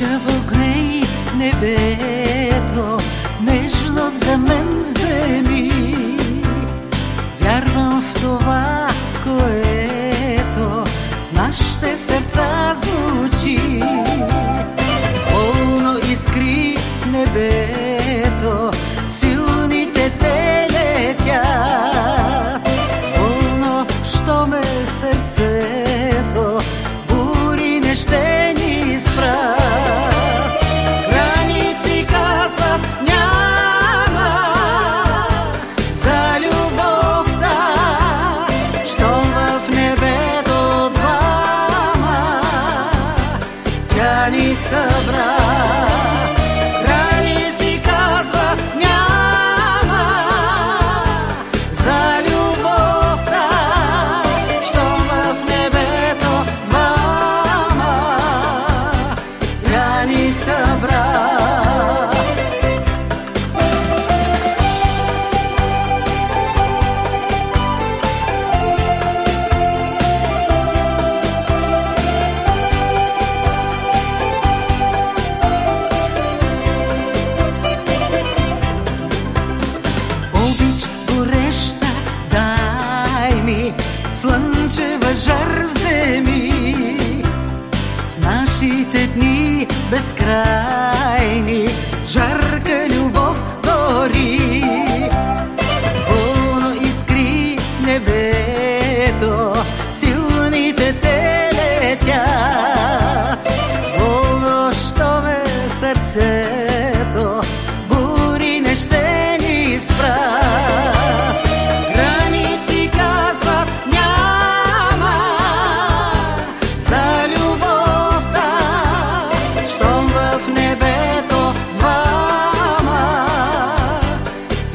лъскаво грей небето, нежно за мен вземи. Вярвам в това, което в нас ще ni sabrás. слънчева жар вземи в нашите дни без край.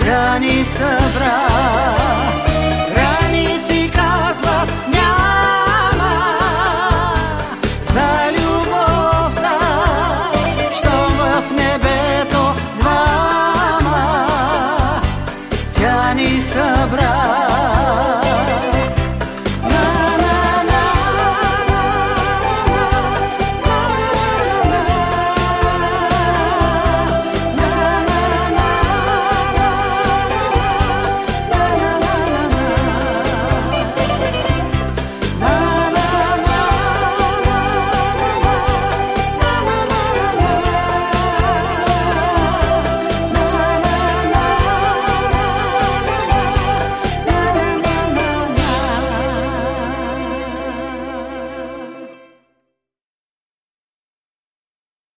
тебя не собрать.